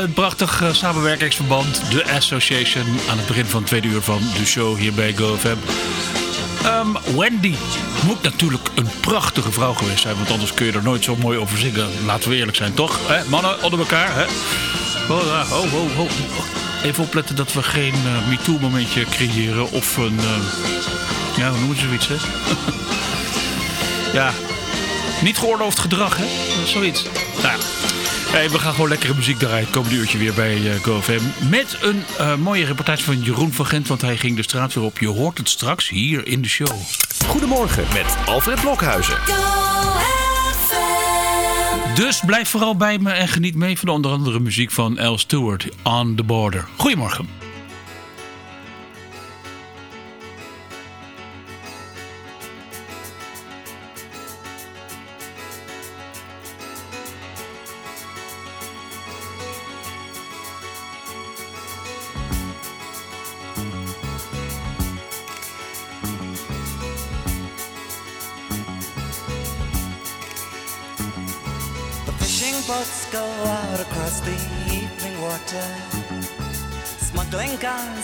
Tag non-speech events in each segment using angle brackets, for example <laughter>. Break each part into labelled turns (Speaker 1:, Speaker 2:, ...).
Speaker 1: een prachtig uh, samenwerkingsverband. De Association aan het begin van het tweede uur van de show hier bij GoFM. Ehm, Wendy moet natuurlijk een prachtige vrouw geweest zijn. Want anders kun je er nooit zo mooi over zingen. Laten we eerlijk zijn, toch? Mannen onder elkaar. Hè? Oh, oh, oh. Even opletten dat we geen uh, MeToo-momentje creëren. Of een... Ja, hoe noemen ze zoiets, hè? <laughs> ja, niet geoorloofd gedrag, hè? Zoiets. Nou Hey, we gaan gewoon lekkere muziek draaien. Het komende uurtje weer bij uh, GoFM. Met een uh, mooie reportage van Jeroen van Gent. Want hij ging de straat weer op. Je hoort het straks hier in de show.
Speaker 2: Goedemorgen met Alfred Blokhuizen.
Speaker 1: Dus blijf vooral bij me en geniet mee van de onder andere muziek van Al Stewart. On the Border. Goedemorgen.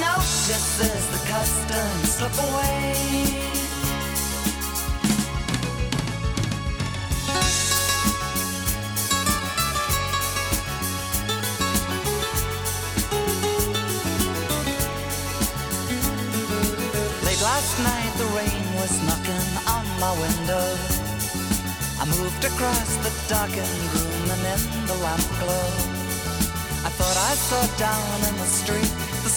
Speaker 3: No one notices the customs slip away. Late last night the rain was knocking on my window. I moved across the darkened room and in the lamp glow. I thought I saw down in the street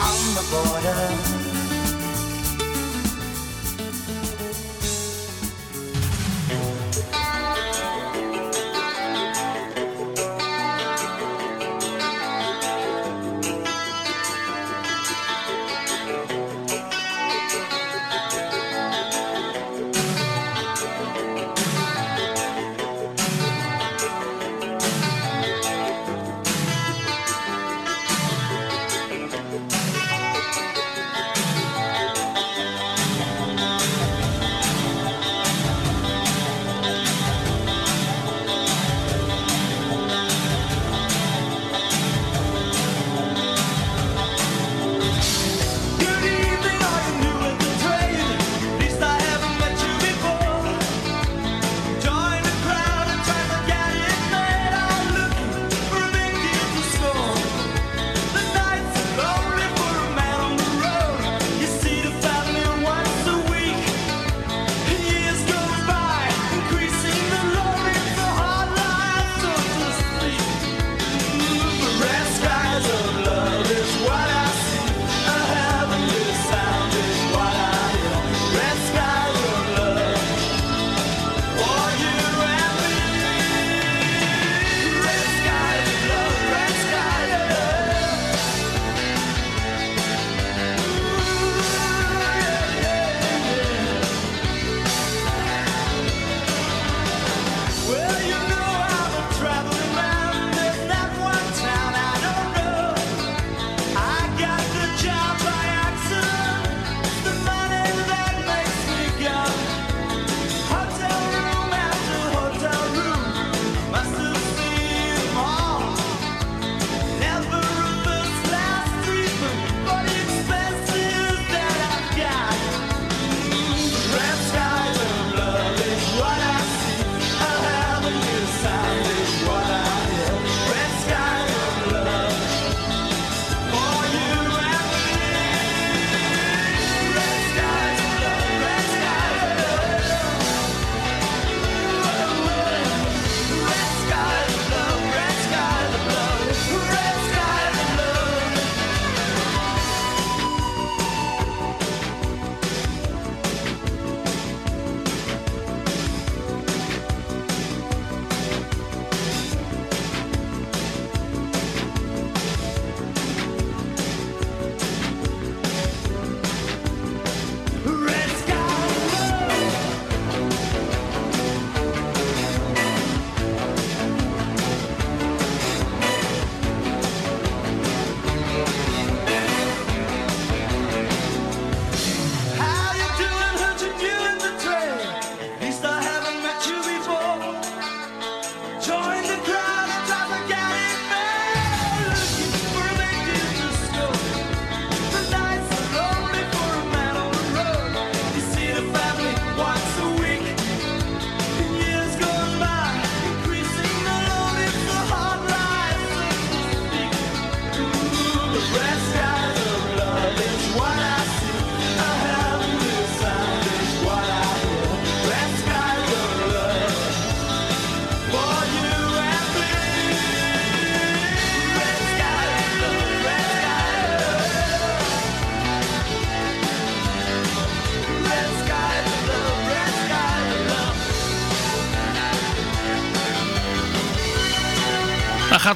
Speaker 2: on the border.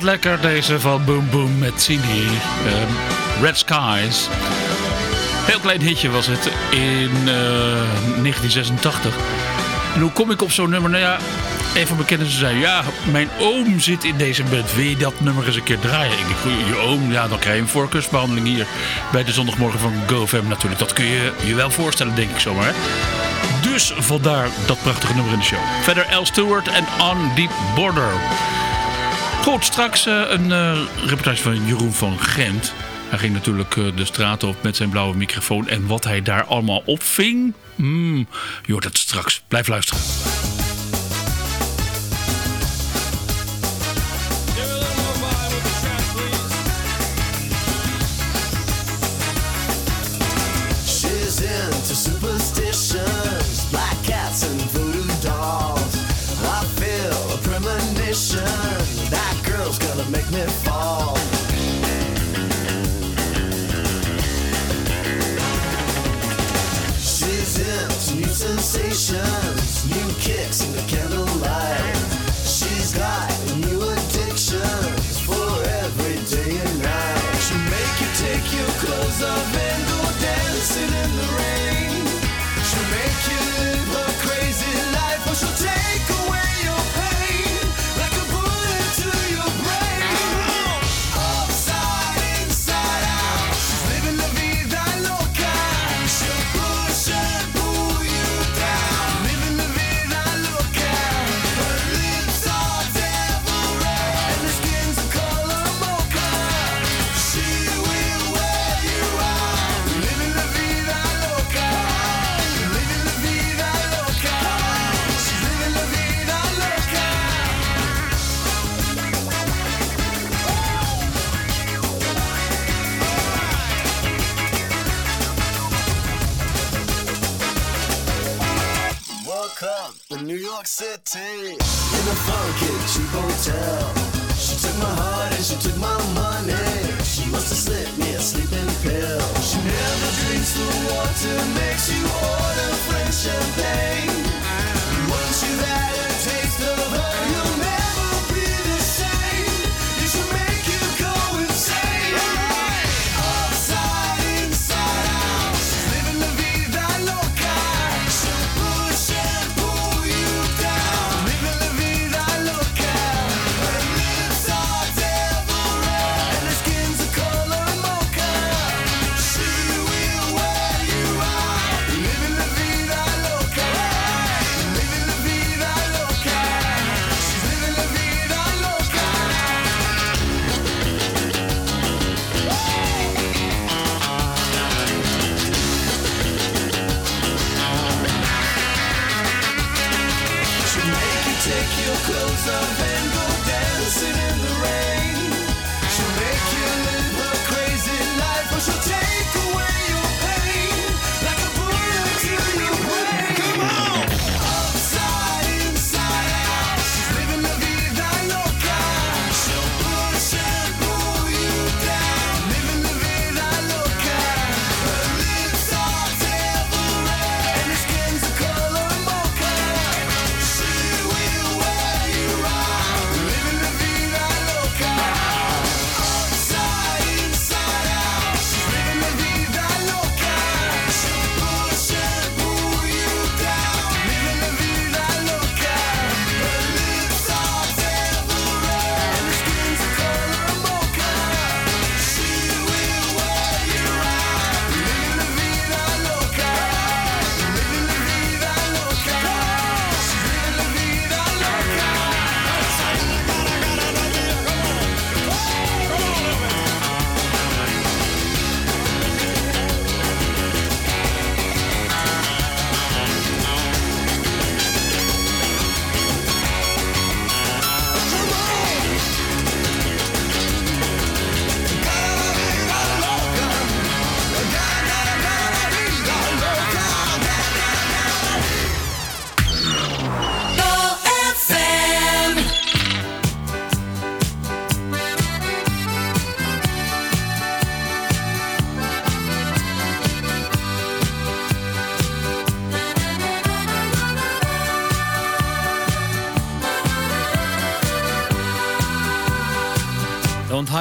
Speaker 1: lekker deze van Boom Boom met Cindy. Ehm, Red Skies. Heel klein hitje was het in eh, 1986. En hoe kom ik op zo'n nummer? Nou ja, een van mijn kennissen zei... Ja, mijn oom zit in deze band. Wil je dat nummer eens een keer draaien? Ik je oom? Ja, dan krijg je een voorkeursbehandeling hier. Bij de zondagmorgen van GoFam natuurlijk. Dat kun je je wel voorstellen, denk ik zomaar. Hè? Dus vandaar dat prachtige nummer in de show. Verder Al Stewart en On Deep Border. Goed, straks eh, een eh, reportage van Jeroen van Gent.
Speaker 4: Hij ging natuurlijk eh, de straat op met zijn blauwe microfoon. En wat hij daar allemaal opving... Mm, je hoort het straks. Blijf luisteren.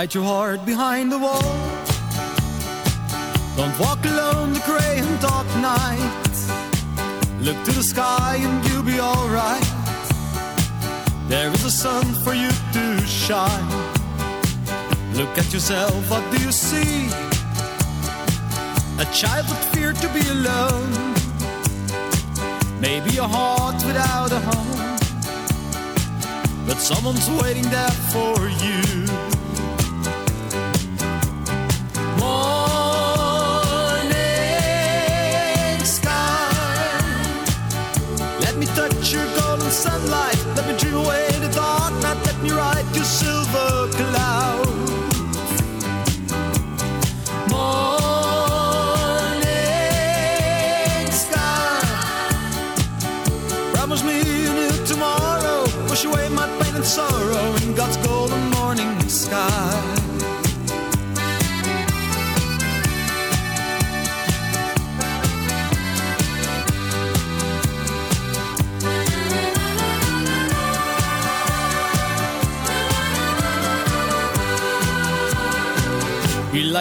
Speaker 5: hide your heart behind the wall. Don't walk alone the gray and dark night. Look to the sky and you'll be alright. There is a sun for you to shine. Look at yourself, what do you see? A child with fear to be alone. Maybe a heart without a home. But someone's waiting there for you.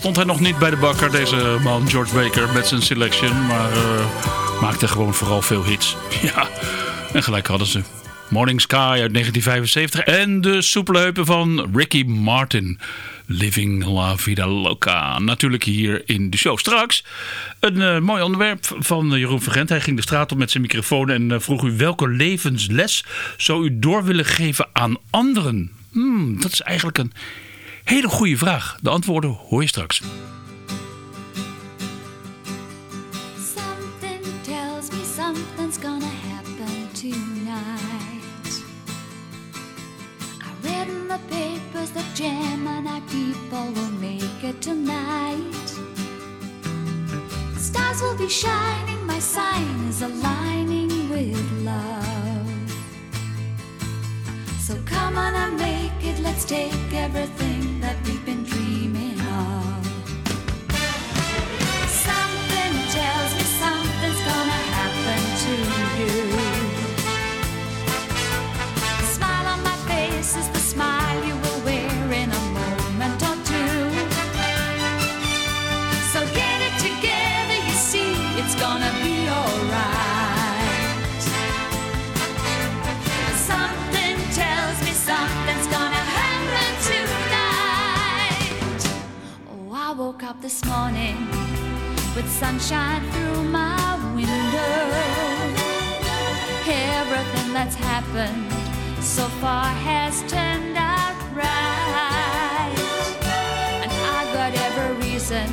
Speaker 1: stond hij nog niet bij de bakker, deze man George Baker, met zijn selection. Maar eh, maakte gewoon vooral veel hits. <laughs> Ja, en gelijk hadden ze. Morning Sky uit 1975. En de soepele heupen van Ricky Martin. Living La Vida Loca. Natuurlijk hier in de show. Straks een eh, mooi onderwerp van Jeroen Vergent. Hij ging de straat op met zijn microfoon en eh, vroeg u welke levensles zou u door willen geven aan anderen? Hmm, dat is eigenlijk een hele goede vraag. De antwoorden hoor je straks.
Speaker 6: Something tells me something's gonna happen tonight. I read in the papers that Gemini people will make it tonight. Stars will be shining, my sign is aligning with love. So come on and make it, let's take everything we've been dreaming up this morning with sunshine through my window. Everything that's happened so far has turned out right. And I got every reason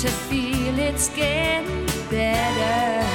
Speaker 6: to feel it's getting better.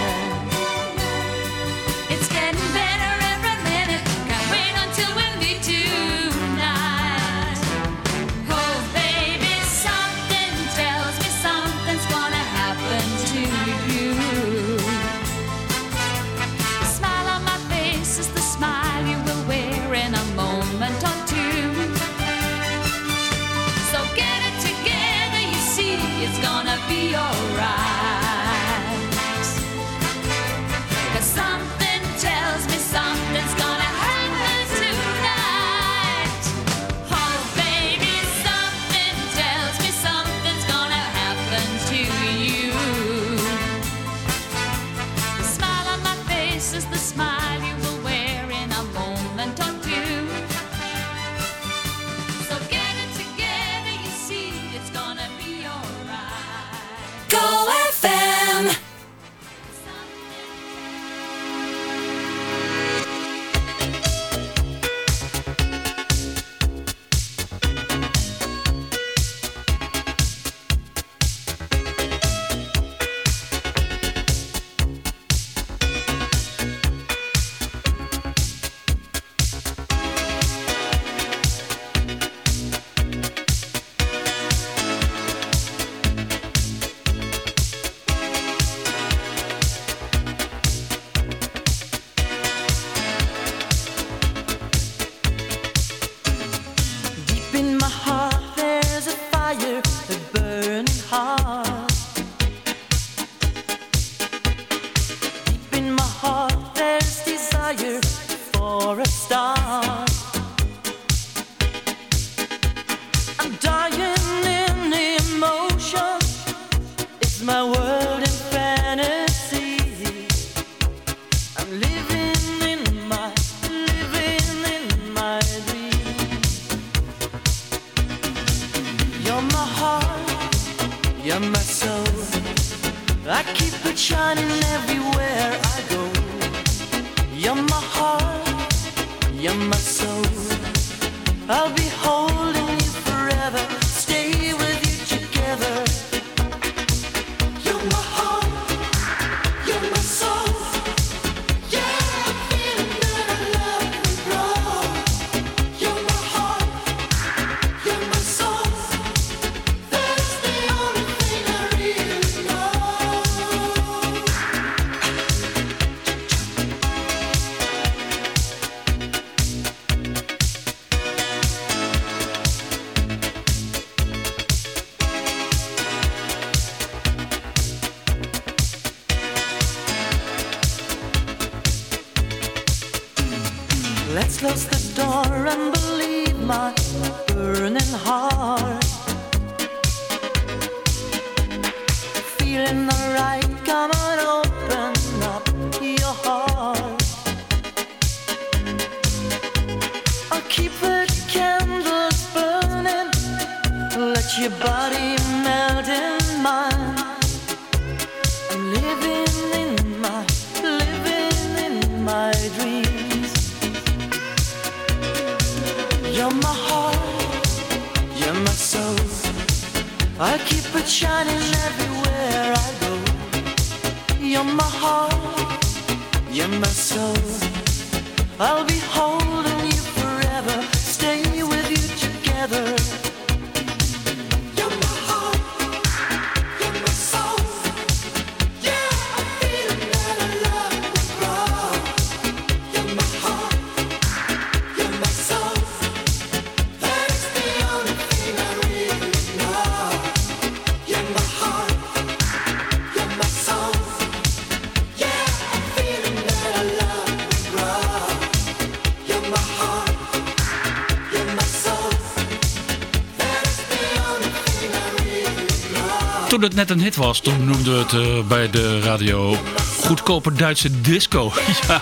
Speaker 1: Een hit was, toen noemden we het eh, bij de radio goedkope Duitse disco. <laughs> ja,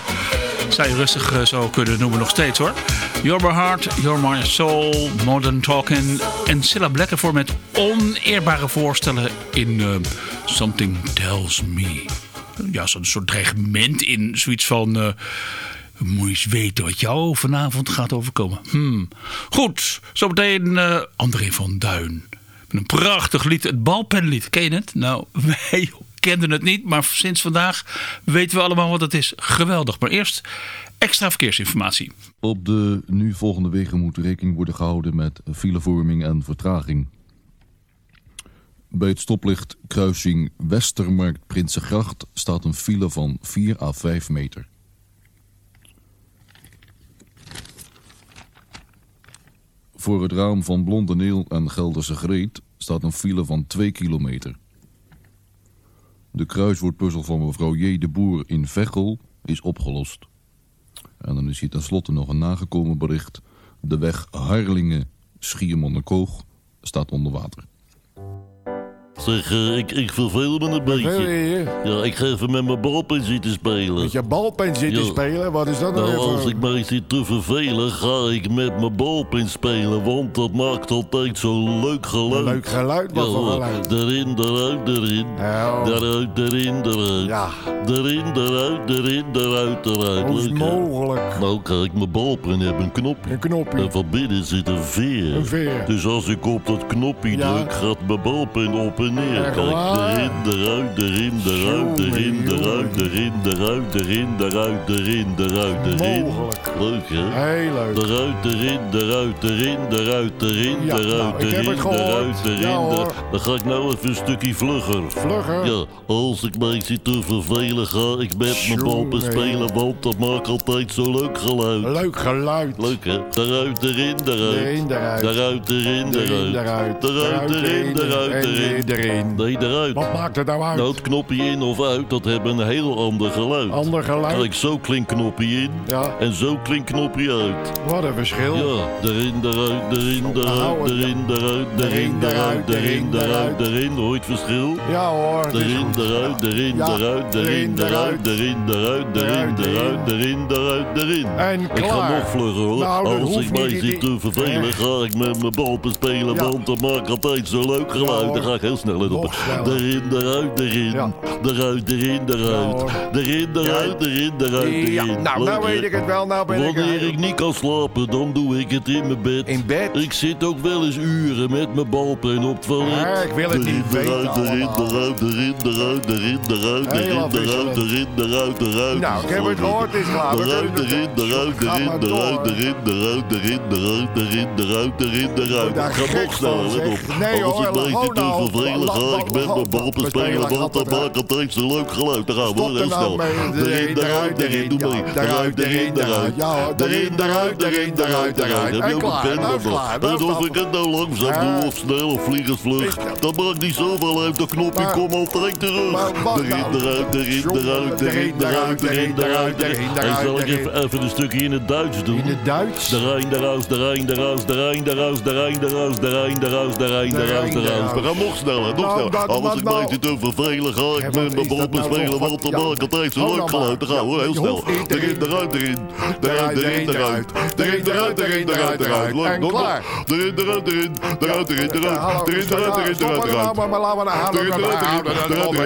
Speaker 1: zou je rustig eh, zo kunnen noemen nog steeds hoor. You're my heart, you're my soul, modern talking. En Cilla Black met oneerbare voorstellen in eh, Something Tells Me. Ja, zo'n soort dreigement in zoiets van... eh, moet je eens weten wat jou vanavond gaat overkomen. Hmm. Goed, zometeen eh André van Duin. Een prachtig lied, het balpenlied. Ken je het? Nou, <laughs> wij kenden het niet, maar sinds vandaag weten we allemaal wat het is. Geweldig. Maar eerst extra verkeersinformatie.
Speaker 7: Op de nu volgende wegen moet rekening worden gehouden met filevorming en vertraging. Bij het stoplicht kruising Westermarkt Prinsengracht staat een file van 4 à 5 meter. Voor het raam van Blondeneel en Gelderse Greet staat een file van 2 kilometer. De kruiswoordpuzzel van mevrouw J. de Boer in Veghel is opgelost. En dan is hier tenslotte nog een nagekomen bericht. De weg Harlingen-Schiermonnikoog staat onder water.
Speaker 8: Zeg, eh, ik, ik verveel me een beetje.
Speaker 9: je?
Speaker 8: Ja, ik ga even met mijn balpen zitten spelen.
Speaker 9: Met je balpen zitten
Speaker 8: Ja.
Speaker 9: spelen? Wat is dat nou,
Speaker 8: Nou, als ik mij zit te vervelen, ga ik met mijn balpen spelen. Want dat maakt altijd zo'n leuk geluid.
Speaker 9: Leuk geluid, wat
Speaker 8: Ja,
Speaker 9: voor
Speaker 8: hoor.
Speaker 9: geluid?
Speaker 8: Erin, eruit, erin.
Speaker 9: Ja.
Speaker 8: Daaruit, erin, eruit.
Speaker 9: Ja.
Speaker 8: Erin, eruit, erin, eruit, eruit.
Speaker 9: Hoe is
Speaker 8: Leuk,
Speaker 9: het
Speaker 8: hè?
Speaker 9: mogelijk?
Speaker 8: Nou, kijk, mijn balpen hebben een knopje.
Speaker 9: Een knopje.
Speaker 8: En van binnen zit een veer.
Speaker 9: Een veer.
Speaker 8: Dus als ik op dat knopje druk, gaat mijn balpen op en neer.
Speaker 9: Echt
Speaker 8: Kijk, erin, eruit, erin, eruit, erin, eruit, erin, eruit, erin, eruit, erin, eruit, erin. Leuk, hè?
Speaker 9: Heel leuk.
Speaker 8: Eruit, erin, eruit, erin, eruit, erin, eruit,
Speaker 9: nou, heb
Speaker 8: erin, eruit, erin. Dan ga ik nou even een stukje vlugger.
Speaker 9: Vlugger?
Speaker 8: Ja, als ik mij zit te vervelen, ga ik met mijn
Speaker 9: Jongen.
Speaker 8: spelen, want dat maakt altijd zo'n leuk geluid.
Speaker 9: Leuk geluid.
Speaker 8: Leuk hè? Daaruit, erin, daaruit.
Speaker 9: Erin, daaruit.
Speaker 8: Daaruit, erin, daaruit.
Speaker 9: Daaruit,
Speaker 8: erin,
Speaker 9: En
Speaker 8: erin.
Speaker 9: Erin.
Speaker 8: Nee, daaruit.
Speaker 9: Wat maakt het nou uit?
Speaker 8: Nou, het knopje in of uit, dat hebben een heel ander geluid.
Speaker 9: Ander geluid?
Speaker 8: Kijk, zo klinkt knopje in
Speaker 9: Ja.
Speaker 8: en zo klinkt knopje uit.
Speaker 9: Wat een verschil.
Speaker 8: Ja, erin, daaruit, erin,
Speaker 9: Nou,
Speaker 8: daaruit, erin, daaruit, erin, daaruit, erin, daaruit, erin. Hoor je het verschil?
Speaker 9: Ja hoor.
Speaker 8: Erin, daaruit, erin, daaruit,
Speaker 9: erin,
Speaker 8: daaruit. erin, daaruit, erin,
Speaker 9: daaruit,
Speaker 8: erin, daaruit, erin.
Speaker 9: En
Speaker 8: Ik ga
Speaker 9: klaar.
Speaker 8: nog vlugger hoor.
Speaker 9: Nou,
Speaker 8: Als ik mij zit te vervelen,
Speaker 9: Echt.
Speaker 8: ga ik met mijn balpen spelen,
Speaker 9: Ja.
Speaker 8: want dat maakt altijd zo'n leuk geluid. Dan ga ik heel snel, let op.
Speaker 9: Sneller.
Speaker 8: Erin, eruit, erin.
Speaker 9: Ja.
Speaker 8: Eruit, erin, eruit. Erin, eruit, erin, eruit,
Speaker 9: Ja,
Speaker 8: erin.
Speaker 9: nou, nou weet ik het wel. Nou ben ik...
Speaker 8: Wanneer ik niet kan slapen, dan doe ik het in mijn bed.
Speaker 9: In bed?
Speaker 8: Ik zit ook wel eens uren met mijn balpen op het toilet.
Speaker 9: Ja, ik wil het niet
Speaker 8: eruit, erin, eruit, erin, eruit, erin, eruit, erin, eruit, erin, eruit, eruit.
Speaker 9: Nou, ik heb het gehoord, het is klaar.
Speaker 8: Eruit, erin, eruit, erin, eruit, erin, eruit, erin, eruit, erin, eruit, erin, eruit. Ik ga nog sneller, let op.
Speaker 9: Nee, hoor,
Speaker 8: het te ga ik met mijn balpen
Speaker 9: We
Speaker 8: spelen,
Speaker 9: spelen
Speaker 8: want dan
Speaker 9: altijd
Speaker 8: maakt het steeds een leuk geluid. Daar gaan we, heel
Speaker 9: nou
Speaker 8: snel. Erin, eruit, erin, doe mee. Eruit, erin, eruit. Erin, eruit, erin, eruit, eruit. Heb je
Speaker 9: En
Speaker 8: ook een pen
Speaker 9: nou
Speaker 8: En of ik het nou langzaam doe of snel of vliegensvlug, dat maakt niet zoveel uit. De knopje komt altijd terug. Erin, eruit, erin, eruit, erin,
Speaker 9: erin,
Speaker 8: eruit, erin, eruit, erin. Hey, zal ik even een stukje in het Duits doen?
Speaker 9: In het Duits?
Speaker 8: De Rijn, de Raus, de Rijn, de Raus, de Rijn, de Raus, de Rijn, de Raus, de Rijn, de Raus, de Rijn, de
Speaker 9: De
Speaker 8: Raus, de Raus. We gaan nog sneller, nog
Speaker 9: Nou,
Speaker 8: sneller. Als
Speaker 9: wat
Speaker 8: ik
Speaker 9: nou?
Speaker 8: mij te vervelen, ga ik
Speaker 9: wat
Speaker 8: mijn
Speaker 9: nou
Speaker 8: spelen,
Speaker 9: nog?
Speaker 8: want dan het steeds een
Speaker 9: Hou
Speaker 8: leuk
Speaker 9: nou
Speaker 8: geluid. Dan gaan we heel snel.
Speaker 9: niet
Speaker 8: Erin, eruit, erin. Eruit, erin, eruit. Erin, eruit, erin, eruit, eruit.
Speaker 9: En
Speaker 8: nog, nog.
Speaker 9: klaar.
Speaker 8: Erin, eruit, erin. Eruit, erin, eruit. Erin, eruit, erin, eruit, eruit.
Speaker 9: maar- laten we nou
Speaker 8: Erin,
Speaker 9: maar
Speaker 8: eruit,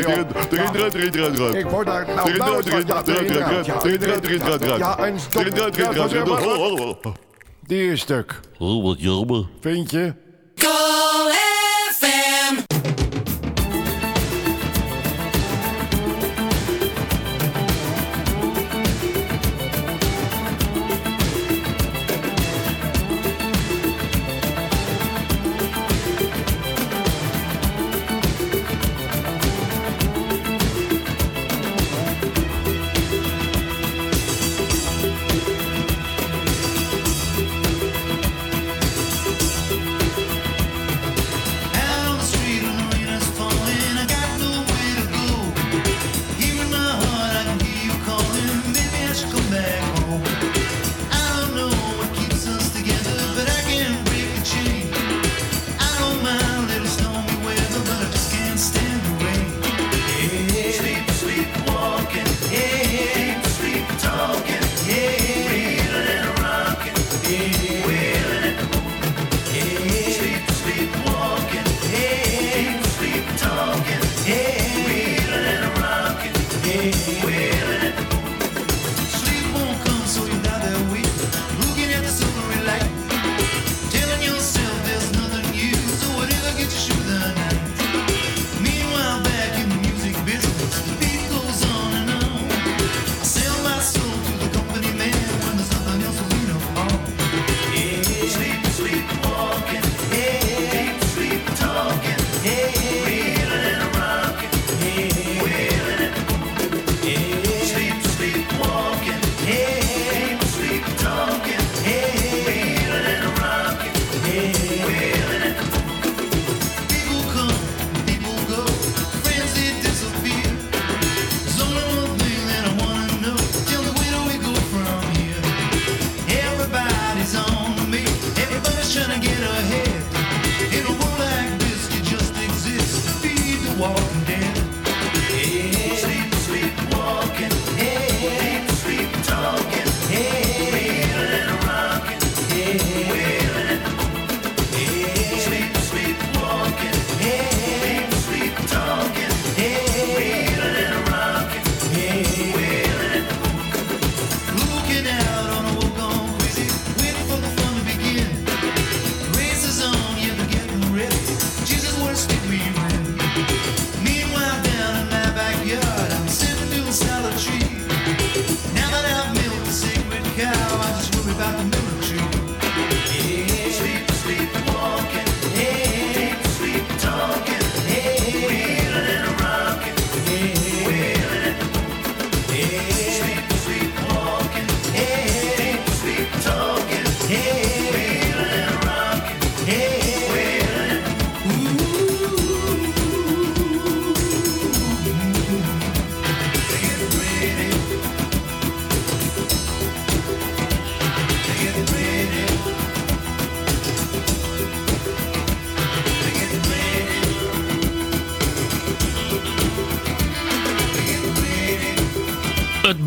Speaker 8: erin. erin, eruit, erin, eruit, eruit.
Speaker 9: Ik word daar... Nou, nou
Speaker 8: eruit, erin, eruit, eruit. Erin, eruit, erin, eruit, eruit.
Speaker 9: Ja, en stop.
Speaker 8: Erin, eruit, erin, eruit, eruit. Oh, oh, oh.
Speaker 9: Die is stuk.
Speaker 8: Oh, wat jammer.
Speaker 9: Vind je?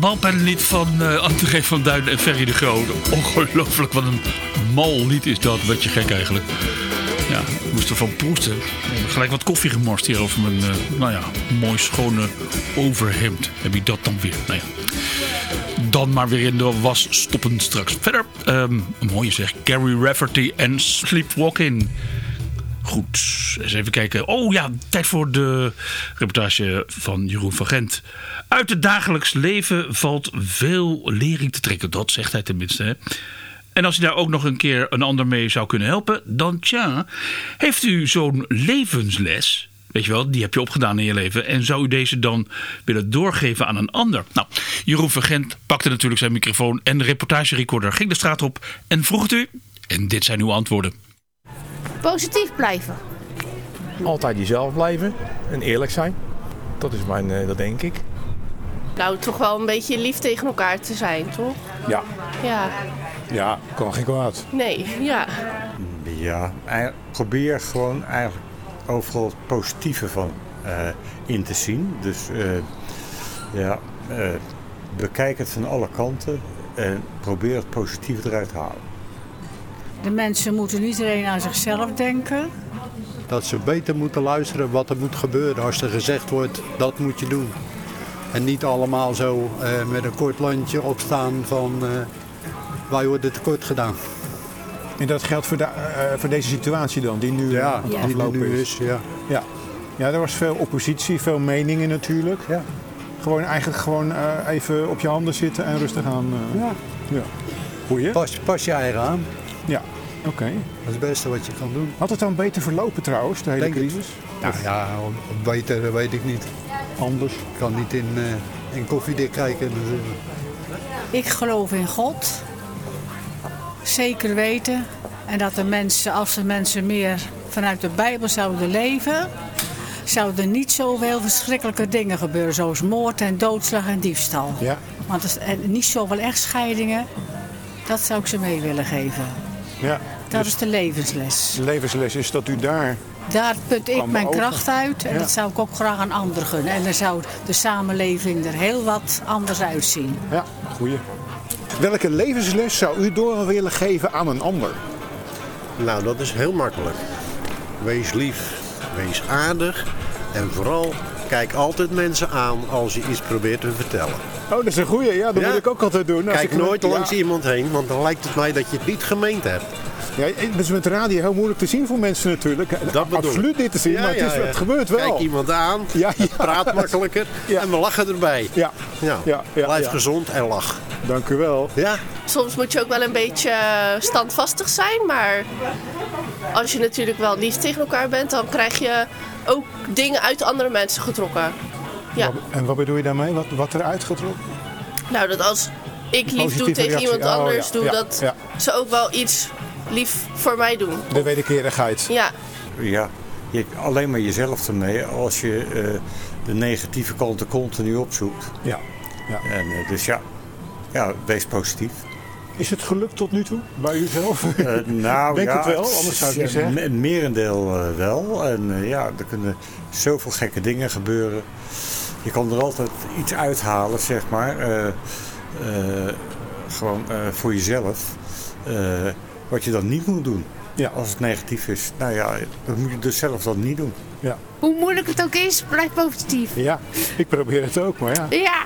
Speaker 1: Balpenlied van eh André van Duin en Ferry de Groot. Ongelooflijk, wat een mal lied is dat. Beetje gek eigenlijk. Ja, ik moest ervan proesten. Gelijk wat koffie gemorst hier over mijn, eh, nou ja, mooi schone overhemd. Heb ik dat dan weer? Nou ja. Dan maar weer in de was stoppen straks. Verder, ehm, een mooie zeg. Gary Rafferty en Sleepwalking. Goed, eens even kijken. Oh ja, tijd voor de reportage van Jeroen van Gent. Uit het dagelijks leven valt veel lering te trekken. Dat zegt hij tenminste. Hè? En als u daar ook nog een keer een ander mee zou kunnen helpen, dan tja, heeft u zo'n levensles. Weet je wel, die heb je opgedaan in je leven. En zou u deze dan willen doorgeven aan een ander? Nou, Jeroen van Gent pakte natuurlijk zijn microfoon en de reportagerecorder ging de straat op en vroeg het u. En dit zijn uw antwoorden.
Speaker 10: Positief blijven.
Speaker 11: Altijd jezelf blijven en eerlijk zijn. Dat is mijn, eh, dat denk ik.
Speaker 10: Nou, toch wel een beetje lief tegen elkaar te zijn, toch?
Speaker 12: Ja,
Speaker 10: Ja.
Speaker 12: ja, kan geen kwaad.
Speaker 10: Nee, ja.
Speaker 12: Ja, probeer gewoon eigenlijk overal het positieve van eh, in te zien. Dus eh, ja, eh, bekijk het van alle kanten en probeer het positieve eruit te halen.
Speaker 13: De mensen moeten niet alleen aan zichzelf denken.
Speaker 14: Dat ze beter moeten luisteren wat er moet gebeuren. Als er gezegd wordt, dat moet je doen. En niet allemaal zo eh, met een kort landje opstaan van eh, wij worden tekort gedaan.
Speaker 15: En dat geldt voor, de, eh, voor deze situatie dan, die nu
Speaker 14: Ja,
Speaker 15: aan het aflopen
Speaker 14: nu
Speaker 15: is.
Speaker 14: is, ja.
Speaker 15: ja. Ja, er was veel oppositie, veel meningen natuurlijk.
Speaker 14: Ja.
Speaker 15: Gewoon eigenlijk gewoon eh, even op je handen zitten en rustig aan. eh,
Speaker 14: Ja.
Speaker 15: ja. Goeie.
Speaker 14: Pas, pas je eigen aan.
Speaker 15: Oké.
Speaker 14: Dat is het beste wat je kan doen.
Speaker 15: Had het dan beter verlopen trouwens, de hele
Speaker 14: Denk het.
Speaker 15: crisis?
Speaker 14: Nou ja, beter weet ik niet.
Speaker 15: Anders?
Speaker 14: Ik kan niet in, eh in koffiedik kijken natuurlijk.
Speaker 13: Ik geloof in God. Zeker weten. En dat de mensen, als de mensen meer vanuit de Bijbel zouden leven, zouden er niet zoveel verschrikkelijke dingen gebeuren. Zoals moord en doodslag en diefstal.
Speaker 15: Ja.
Speaker 13: Want het is, en niet zoveel echtscheidingen. Dat zou ik ze mee willen geven.
Speaker 15: Ja.
Speaker 13: Dat
Speaker 15: dus
Speaker 13: is de levensles.
Speaker 15: de levensles is dat u daar...
Speaker 13: Daar put ik mijn kracht uit en
Speaker 15: Ja.
Speaker 13: dat zou ik ook graag aan anderen gunnen. En dan zou de samenleving er heel wat anders uitzien.
Speaker 15: Ja, goeie. Welke levensles zou u door willen geven aan een ander?
Speaker 16: Nou, dat is heel makkelijk. Wees lief, wees aardig en vooral kijk altijd mensen aan als je iets probeert te vertellen.
Speaker 15: Oh, dat is een goeie. Ja, dat
Speaker 16: Ja.
Speaker 15: moet ik ook altijd doen. Als
Speaker 16: Kijk
Speaker 15: ik-
Speaker 16: nooit
Speaker 15: ja.
Speaker 16: langs iemand heen, want dan lijkt het mij dat je het niet gemeend hebt.
Speaker 15: Ja, het is met de radio heel moeilijk te zien voor mensen natuurlijk.
Speaker 16: Dat
Speaker 15: Absoluut niet te zien,
Speaker 16: Ja,
Speaker 15: maar het, is,
Speaker 16: ja, ja.
Speaker 15: het gebeurt wel.
Speaker 16: Kijk iemand aan,
Speaker 15: Ja,
Speaker 16: praat makkelijker <laughs> en we lachen erbij.
Speaker 15: Ja,
Speaker 16: Ja.
Speaker 15: ja, ja,
Speaker 16: Blijf
Speaker 15: ja.
Speaker 16: gezond en lach.
Speaker 15: Dank u wel.
Speaker 16: Ja,
Speaker 10: Soms moet je ook wel een beetje eh, standvastig zijn, maar als je natuurlijk wel lief tegen elkaar bent, dan krijg je ook dingen uit andere mensen getrokken. Ja,
Speaker 15: En wat bedoel je daarmee? Wat, wat eruit getrokken?
Speaker 10: nou dat als ik lief doe tegen
Speaker 15: reactie.
Speaker 10: iemand
Speaker 15: Oh,
Speaker 10: anders,
Speaker 15: ja,
Speaker 10: doe
Speaker 15: ja,
Speaker 10: dat
Speaker 15: ja.
Speaker 10: ze ook wel iets lief voor mij doen.
Speaker 15: De wederkerigheid.
Speaker 10: Ja,
Speaker 12: Ja, je, alleen maar jezelf ermee als je eh, de negatieve kanten continu opzoekt.
Speaker 15: Ja. ja.
Speaker 12: En, eh, dus ja, ja, wees positief.
Speaker 15: Is het gelukt tot nu toe bij u zelf?
Speaker 12: Eh, nou
Speaker 15: Denk
Speaker 12: ja,
Speaker 15: het wel, anders zou ik niet zeggen.
Speaker 12: Een merendeel eh, wel. En eh, ja, er kunnen zoveel gekke dingen gebeuren. Je kan er altijd iets uithalen, zeg maar. eh, eh, gewoon eh, voor jezelf. eh, wat je dan niet moet doen.
Speaker 15: Ja.
Speaker 12: Als het negatief is. Nou ja, dat moet je dus zelf dan niet doen.
Speaker 15: Ja.
Speaker 17: Hoe moeilijk het ook is, blijf positief.
Speaker 15: ja, ik probeer het ook, maar ja.
Speaker 17: Ja.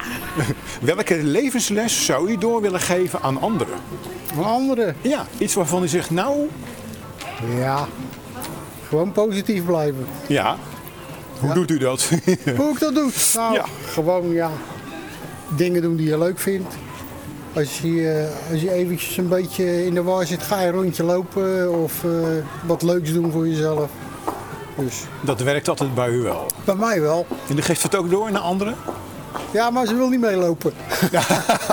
Speaker 17: <laughs>
Speaker 15: Welke levensles zou u door willen geven aan anderen?
Speaker 14: Aan anderen?
Speaker 15: Ja, iets waarvan u zegt, nou,
Speaker 14: Ja, gewoon positief blijven.
Speaker 15: ja. Hoe doet u dat? <laughs>
Speaker 14: Hoe ik dat doe? Nou, gewoon ja, dingen doen die je leuk vindt. Als je, eh, als je eventjes een beetje in de war zit, ga je een rondje lopen of eh, wat leuks doen voor jezelf. Dus
Speaker 15: Dat werkt altijd bij u wel.
Speaker 14: bij mij wel.
Speaker 15: En u geeft het ook door naar anderen?
Speaker 14: Ja, maar ze wil niet meelopen. <laughs>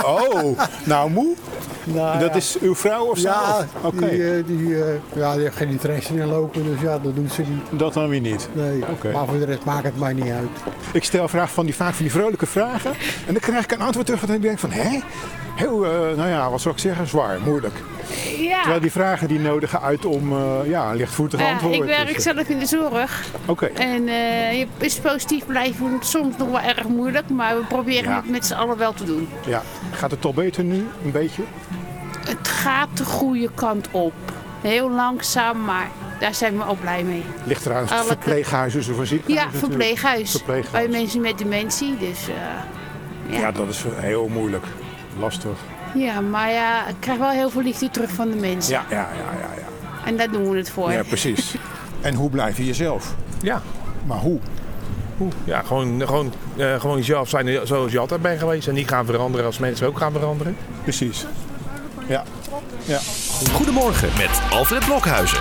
Speaker 15: Oh, nou moe.
Speaker 14: Nou,
Speaker 15: dat
Speaker 14: ja.
Speaker 15: is uw vrouw of zo?
Speaker 14: Ja, die, eh, die, eh, ja, die heeft geen interesse in lopen, dus ja, dat doet ze niet.
Speaker 15: Dat dan weer niet.
Speaker 14: Nee, maar voor de rest maakt het mij niet uit.
Speaker 15: Ik stel vragen van die, vaak van die vrolijke vragen. En dan krijg ik een antwoord terug en ik denk van, hè? Heel, eh, nou ja, wat zou ik zeggen, zwaar, moeilijk.
Speaker 17: Ja.
Speaker 15: Terwijl die vragen die nodigen uit om uh, ja, lichtvoetig.
Speaker 17: Ik werk zelf in de zorg.
Speaker 15: Oké.
Speaker 17: En eh, je is positief blijven soms nog wel erg moeilijk, maar we proberen het met z'n allen wel te doen.
Speaker 15: Ja. Gaat het toch beter nu, een beetje?
Speaker 17: Het gaat de goede kant op. Heel langzaam, maar daar zijn we ook blij mee.
Speaker 15: Ligt er aan
Speaker 17: Alle...
Speaker 15: verpleeghuizen of een ziekenhuis? Ja,
Speaker 17: verpleeghuis. Bij mensen met dementie. Dus, eh,
Speaker 15: ja, dat is heel moeilijk. Lastig.
Speaker 17: Ja, maar ja, ik krijg wel heel veel liefde terug van de mensen.
Speaker 15: Ja, ja, ja, ja. ja.
Speaker 17: En daar doen we het voor.
Speaker 15: Ja, precies. <laughs> en hoe blijf je jezelf?
Speaker 11: Ja.
Speaker 15: Maar hoe?
Speaker 11: Hoe? Ja, gewoon, gewoon, eh, gewoon jezelf zijn eh, zoals je altijd bent geweest. En niet gaan veranderen als mensen ook gaan veranderen.
Speaker 15: Precies. Ja. ja.
Speaker 2: Goedemorgen met Alfred Blokhuizen.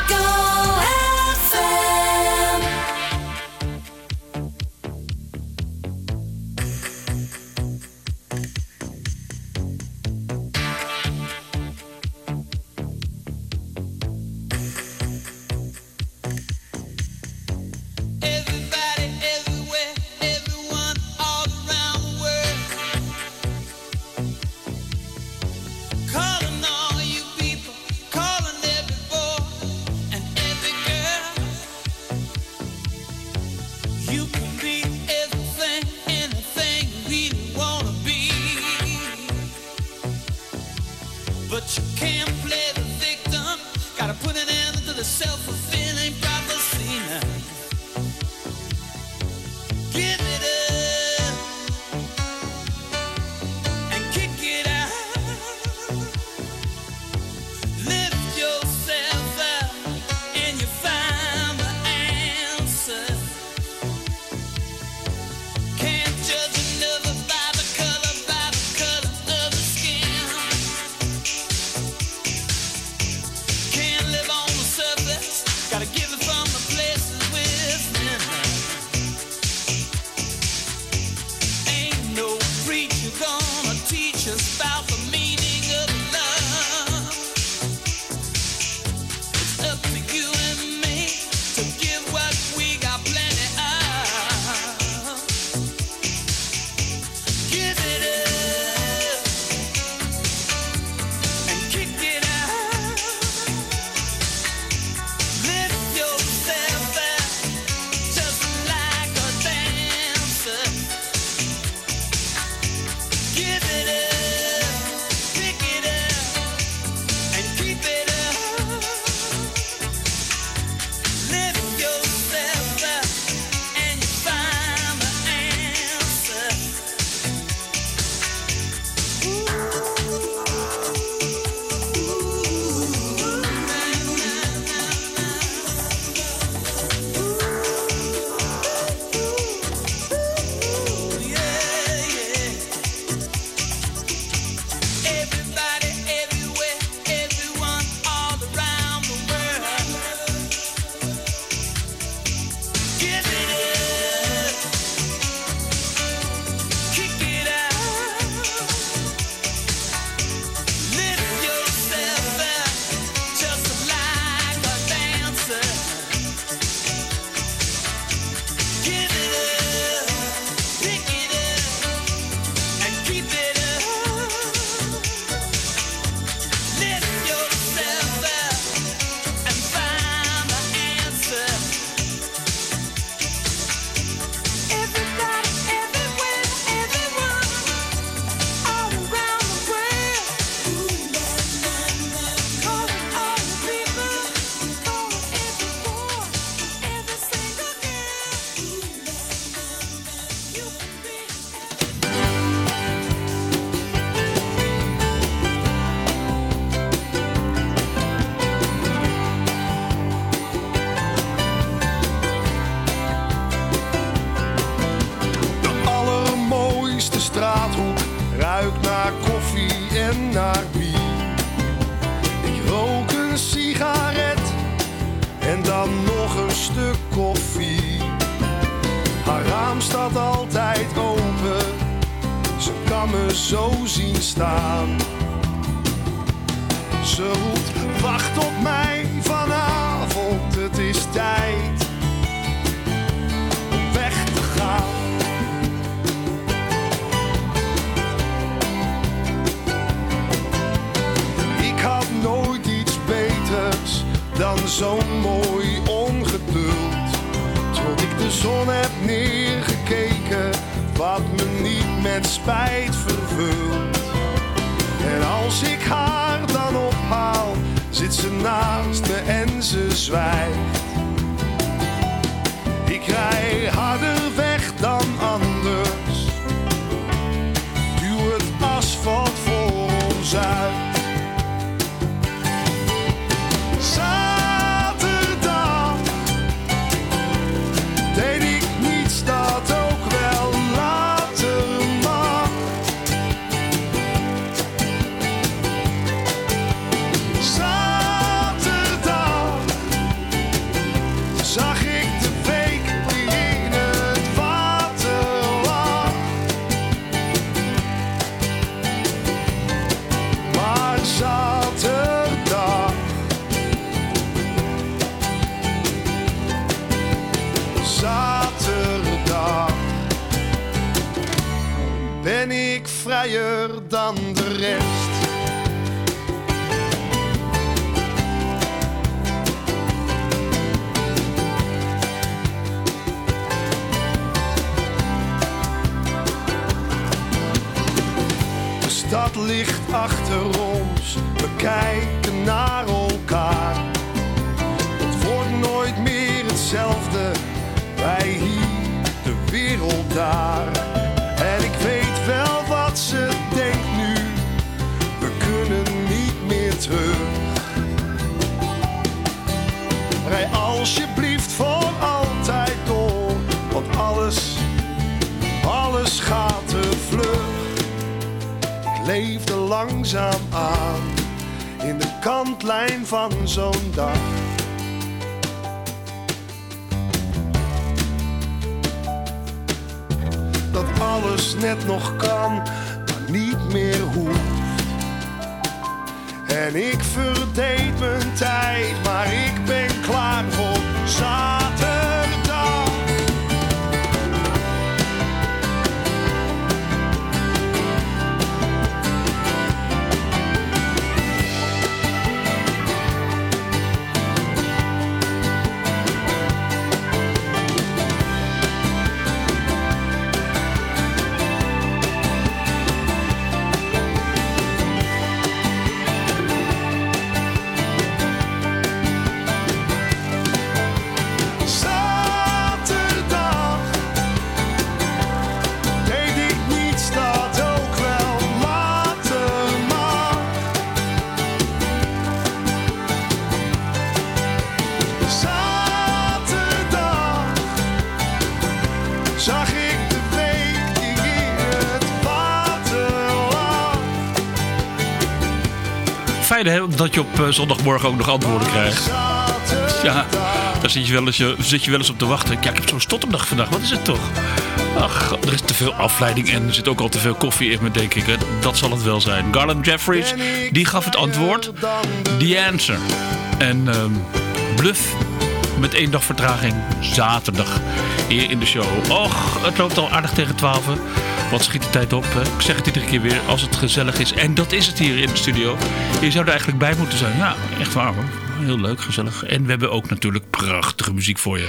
Speaker 18: Dat
Speaker 1: je op eh, zondagmorgen ook nog antwoorden krijgt. Ja, daar zit je, wel eens, je- zit je wel eens op te wachten. Ja, ik heb zo'n stotterdag vandaag. Wat is het toch? Ach, er is te veel afleiding en er zit ook al te veel koffie in me, denk ik. Dat zal het wel zijn. Garland Jeffries, die gaf het antwoord. The answer. En ehm, Bluff met één dag vertraging. Zaterdag hier in de show. Och, het loopt al aardig tegen 12. Wat schiet de tijd op? Ik zeg het iedere keer weer als het gezellig is. En dat is het hier in de studio. Je zou er eigenlijk bij moeten zijn. Ja, echt waar hoor. Heel leuk, gezellig. En we hebben ook natuurlijk prachtige muziek voor je.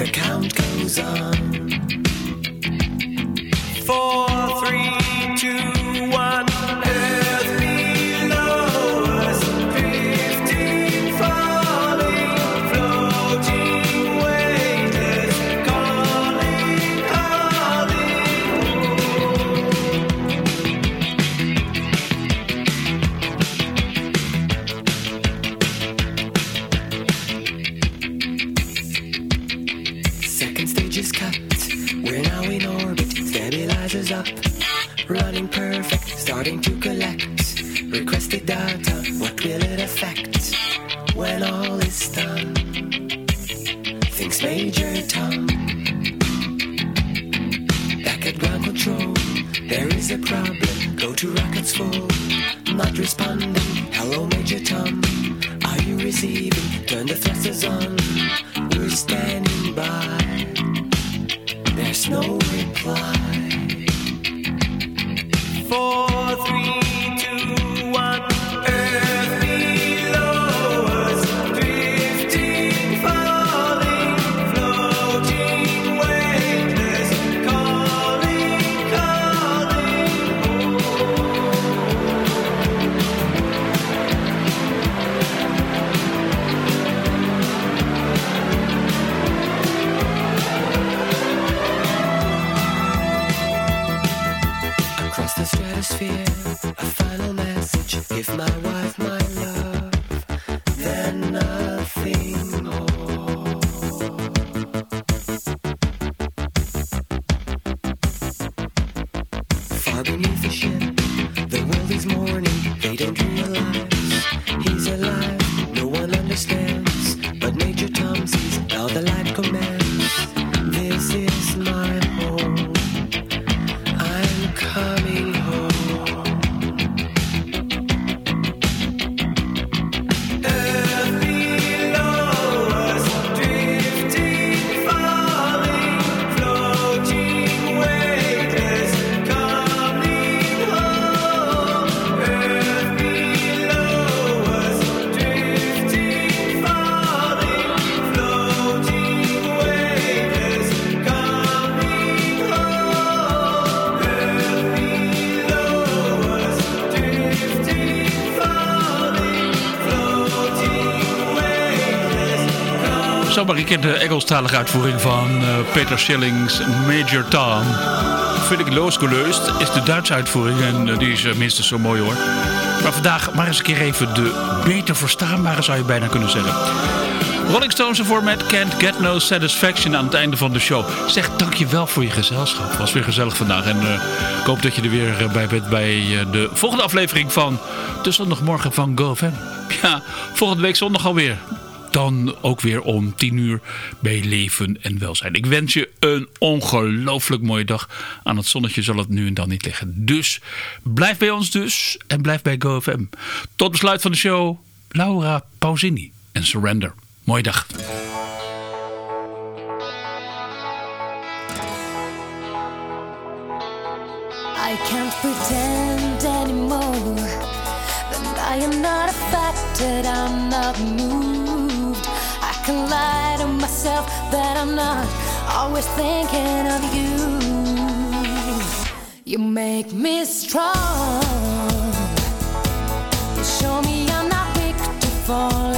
Speaker 19: The count goes on. Four, three, two, one. Earth to collect. Requested data. What will it affect when all is done? Thinks Major Tom. Back at ground control. There is a problem. Go to rockets full.
Speaker 1: De Engelstalige uitvoering van eh, Peter Schillings Major Tom. Vind ik losgelöst is de Duitse uitvoering en eh, die is eh, minstens zo mooi hoor. Maar vandaag maar eens een keer even de beter verstaanbare zou je bijna kunnen zeggen. Rolling Stones ervoor met Can't Get No Satisfaction aan het einde van de show. Zeg dankjewel voor je gezelschap. Was weer gezellig vandaag. En ik hoop dat je er weer bij bent bij de volgende aflevering van de zondagmorgen van GoFam. Ja, volgende week zondag alweer. Dan ook weer om 10 uur bij Leven en Welzijn. Ik wens je een ongelooflijk mooie dag. Aan het zonnetje zal het nu en dan niet liggen. Dus blijf bij ons dus. En blijf bij GoFM. Tot besluit van de show. Laura Pausini en Surrender. Mooie dag.
Speaker 20: I can't pretend anymore that I'm not. Can lie to myself that I'm not always thinking of you. You make me strong. You show me I'm not weak to fall